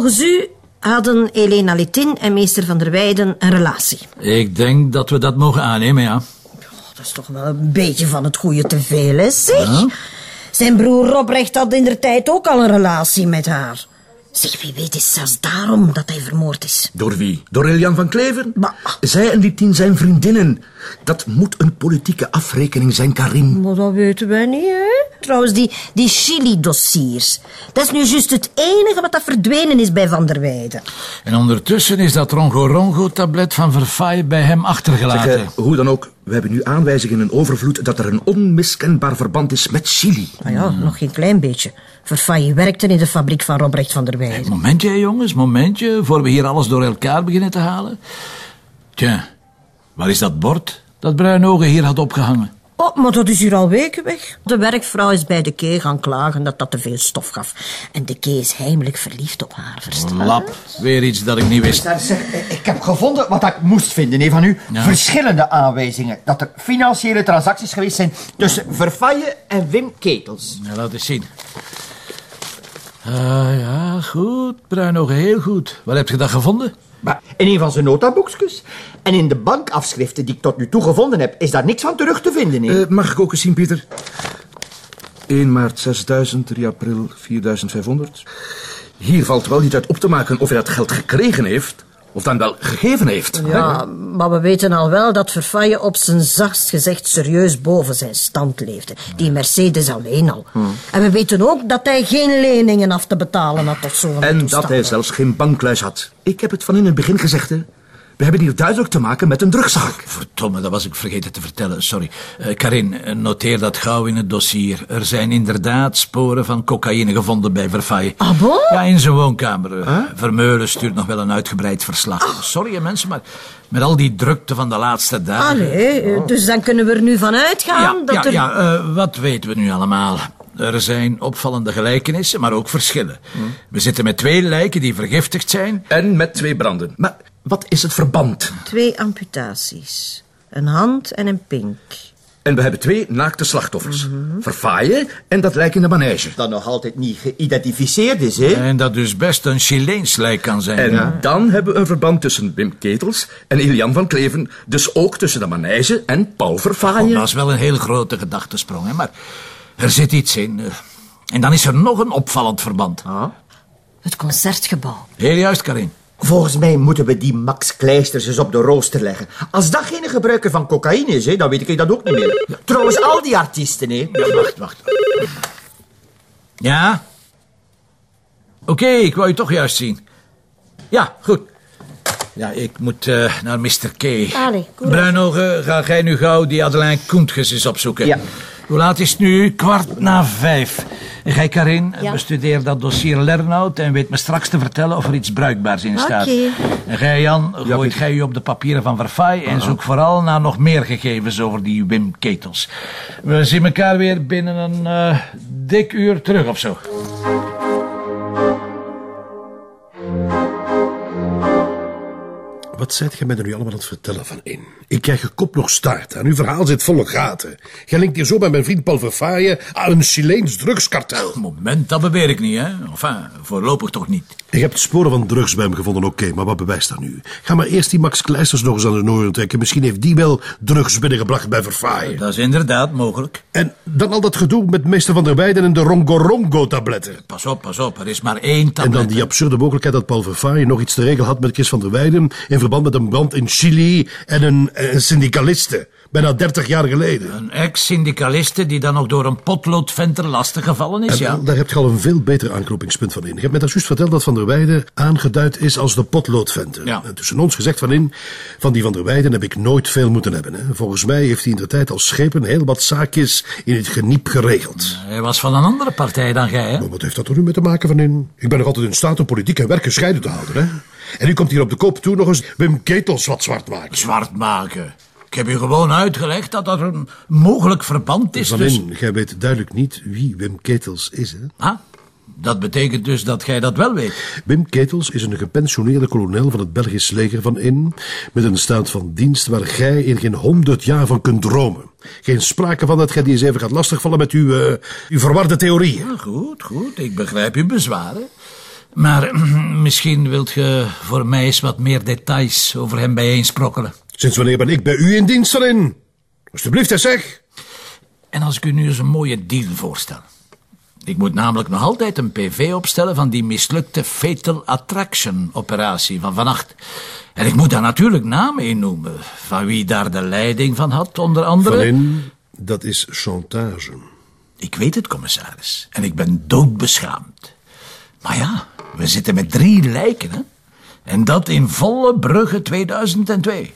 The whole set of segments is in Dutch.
Volgens u hadden Elena Litin en meester Van der Weijden een relatie. Ik denk dat we dat mogen aannemen, ja. Dat is toch wel een beetje van het goede te veel, hè, zeg? Zijn broer Robrecht had in der tijd ook al een relatie met haar. Zeg, wie weet is zelfs daarom dat hij vermoord is. Door wie? Door Elian van Kleven? Maar- Zij en die tien zijn vriendinnen. Dat moet een politieke afrekening zijn, Karin. Maar dat weten wij niet, hè? Trouwens, die, die Chili-dossiers. Dat is nu juist het enige wat dat verdwenen is bij Van der Weijden. En ondertussen is dat rongo-rongo-tablet van Verfaille bij hem achtergelaten. Zeg, eh, hoe dan ook, we hebben nu aanwijzingen in overvloed dat er een onmiskenbaar verband is met Chili. Nou ja, nog geen klein beetje. Verfaille werkte in de fabriek van Robrecht van der Weijden. Momentje, jongens, momentje, voor we hier alles door elkaar beginnen te halen. Tja, waar is dat bord dat Bruinogen hier had opgehangen? Oh, maar dat is hier al weken weg. De werkvrouw is bij de Kee gaan klagen dat dat te veel stof gaf. En de Kee is heimelijk verliefd op haar, verstaan? Lap, weer iets dat ik niet wist. Daar zeg, eh, ik heb gevonden wat ik moest vinden hè, van u. Ja. Verschillende aanwijzingen. Dat er financiële transacties geweest zijn tussen Verfaille en Wim Ketels. Ja, laat eens zien. Ah, ja, goed, Bruinogen, heel goed. Waar heb je dat gevonden? Maar in een van zijn notaboekjes en in de bankafschriften die ik tot nu toe gevonden heb, is daar niks van terug te vinden. Eh, mag ik ook eens zien, Pieter? 1 maart 6000, 3 april 4500. Hier valt wel niet uit op te maken of hij dat geld gekregen heeft... of dan wel gegeven heeft. Ja, maar we weten al wel dat Verfaille op zijn zachtst gezegd serieus boven zijn stand leefde. Die Mercedes alleen al. En we weten ook dat hij geen leningen af te betalen had of zo. En dat hij zelfs geen bankluis had. Ik heb het van in het begin gezegd, hè. We hebben hier duidelijk te maken met een drugszaak. Verdomme, dat was ik vergeten te vertellen, sorry. Eh, Karin, eh, noteer dat gauw in het dossier. Er zijn inderdaad sporen van cocaïne gevonden bij Verfaille. Ah, bon? Ja, in zijn woonkamer. Eh, Vermeulen stuurt nog wel een uitgebreid verslag. Sorry, mensen, maar met al die drukte van de laatste dagen... Allee, eh, dus dan kunnen we er nu van uitgaan Ja, dat ja, er... ja eh, wat weten we nu allemaal? Er zijn opvallende gelijkenissen, maar ook verschillen. We zitten met twee lijken die vergiftigd zijn. En met twee branden. Maar wat is het verband? Twee amputaties. Een hand en een pink. En we hebben twee naakte slachtoffers. Verfaaien en dat lijk in de manege. Dat nog altijd niet geïdentificeerd is, hè? En dat dus best een Chileens lijk kan zijn. En dan hebben we een verband tussen Wim Ketels en Ilian van Kleven. Dus ook tussen de manege en Paul Oh, Verfaaien. dat is wel een heel grote gedachtesprong, hè? maar er zit iets in. eh. En dan is er nog een opvallend verband. Het concertgebouw. Heel juist, Karin. Volgens mij moeten we die Max Kleisters eens op de rooster leggen. Als dat geen gebruiker van cocaïne is, hè, dan weet ik dat ook niet meer. Trouwens, al die artiesten, hè. Ja, wacht, wacht. Ja? Oké, ik wou je toch juist zien. Ja, goed. Ja, ik moet eh, naar Mr. K. Allee, goed. Bruinogen, ga jij nu gauw die Adeline Koentges eens opzoeken. Ja. Hoe laat is het nu? Kwart na vijf. Jij, Karin, Ja. bestudeer dat dossier Lernout en weet me straks te vertellen of er iets bruikbaars in staat. Oké. En jij, Jan, gooit Pieter. jij u op de papieren van Verfaai en zoek vooral naar nog meer gegevens over die Wim Ketels. We zien elkaar weer binnen een eh, dik uur terug of zo. Wat zijt gij mij er nu allemaal aan het vertellen van in? Ik krijg je kop nog staart en uw verhaal zit volle gaten. Gij linkt hier zo bij mijn vriend Paul Verfaaien aan een Chileens drugskartel. Moment, dat beweer ik niet, hè? Enfin, voorlopig toch niet. Je hebt sporen van drugs bij hem gevonden, oké, maar wat bewijst dat nu? Ga maar eerst die Max Kleisters nog eens aan de oren trekken. Misschien heeft die wel drugs binnengebracht bij Verfaaien. Dat is inderdaad mogelijk. En dan al dat gedoe met meester Van der Weijden en de Rongo-Rongo-tabletten. Pas op, pas op, er is maar één En tablet. dan die absurde mogelijkheid dat Paul Verfaaien nog iets te regelen had met Chris van der Weijden... in verband met een brand in Chili en een, een syndicaliste. Bijna 30 jaar geleden. Een ex-syndicaliste die dan ook door een potloodventer lastiggevallen is, En ja. wel, daar heb je al een veel beter aanknopingspunt van in. Je hebt mij daar juist verteld dat Van der Weijden aangeduid is als de potloodventer. Ja. En tussen ons gezegd van in, van die Van der Weijden heb ik nooit veel moeten hebben. Hè. Volgens mij heeft hij in de tijd als schepen heel wat zaakjes in het geniep geregeld. Hij was van een andere partij dan jij, hè? Maar wat heeft dat er nu mee te maken van in? Ik ben nog altijd in staat om politiek en werk gescheiden te houden. Hè. En u komt hier op de kop toe nog eens Wim Ketels wat zwart maken. Zwart maken. Ik heb u gewoon uitgelegd dat er een mogelijk verband is Van tussen... in, jij weet duidelijk niet wie Wim Ketels is. Hè? Ah, dat betekent dus dat jij dat wel weet. Wim Ketels is een gepensioneerde kolonel van het Belgisch leger van in, met een staat van dienst waar gij in geen honderd jaar van kunt dromen. Geen sprake van dat gij die eens even gaat lastigvallen met uw, eh, uw verwarde theorieën. Ja, goed, goed, ik begrijp uw bezwaren. Maar misschien wilt je voor mij eens wat meer details over hem bijeensprokkelen. Sinds wanneer ben ik bij u in dienst van in? Alsjeblieft, hè, zeg. En als ik u nu eens een mooie deal voorstel. Ik moet namelijk nog altijd een PV opstellen van die mislukte Fatal Attraction operatie van vannacht. En ik moet daar natuurlijk namen in noemen. Van wie daar de leiding van had, onder andere. Dat is chantage. Ik weet het, commissaris. En ik ben doodbeschaamd. Maar ja, we zitten met drie lijken, hè. En dat in volle Brugge 2002.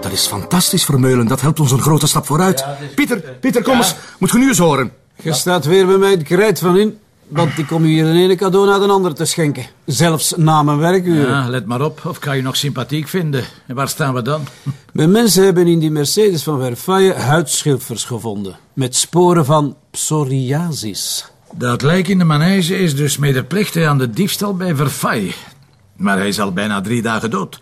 Dat is fantastisch, Vermeulen. Dat helpt ons een grote stap vooruit. Pieter, Pieter, kom eens. Moet je nu eens horen. Je staat weer bij mij het krijt van in. Want ik kom hier een ene cadeau na de andere te schenken. Zelfs na mijn werkuren. Ja, let maar op, of kan je nog sympathiek vinden? En waar staan we dan? Mijn mensen hebben in die Mercedes van Verfaye huidschilfers gevonden. Met sporen van psoriasis. Dat lijk in de manege is dus medeplichtig aan de diefstal bij Verfaye. Maar hij is al bijna drie dagen dood.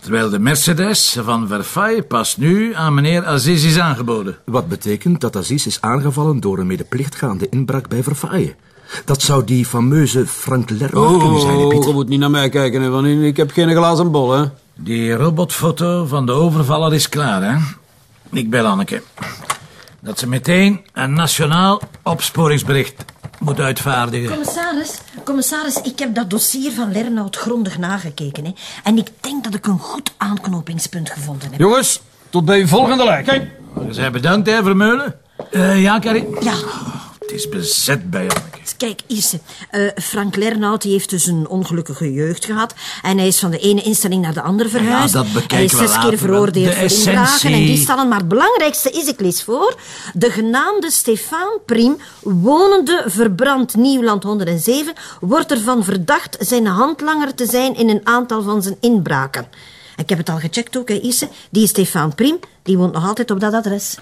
Terwijl de Mercedes van Verfaye pas nu aan meneer Aziz is aangeboden. Wat betekent dat Aziz is aangevallen door een medeplichtgaande inbraak bij Verfaaien. Dat zou die fameuze Frank Lernout kunnen zijn, hè, Oh, Pieter. je moet niet naar mij kijken, hè, Van. Ik heb geen glazen bol, hè. Die robotfoto van de overvaller is klaar, hè? Ik bel Anneke. Dat ze meteen een nationaal opsporingsbericht moet uitvaardigen. Commissaris, commissaris, ik heb dat dossier van Lernout grondig nagekeken. Hè, en ik denk dat ik een goed aanknopingspunt gevonden heb. Jongens, tot bij uw volgende lijk. Kijk. Je zijn bedankt, hè, Vermeulen? Eh, ja, Carrie? Ja, Het is bezet bij Anneke. Kijk, Isse. eh, Frank Lernout die heeft dus een ongelukkige jeugd gehad. En hij is van de ene instelling naar de andere verhuisd. dat bekijken hij is we zes later keer veroordeeld De voor inbraken en diefstallen. Maar het belangrijkste is, ik lees voor... De genaamde Stefan Priem, wonende verbrand Nieuwland 107... wordt ervan verdacht zijn handlanger te zijn in een aantal van zijn inbraken. Ik heb het al gecheckt ook, hè, Isse. Die Stefan Priem, die woont nog altijd op dat adres.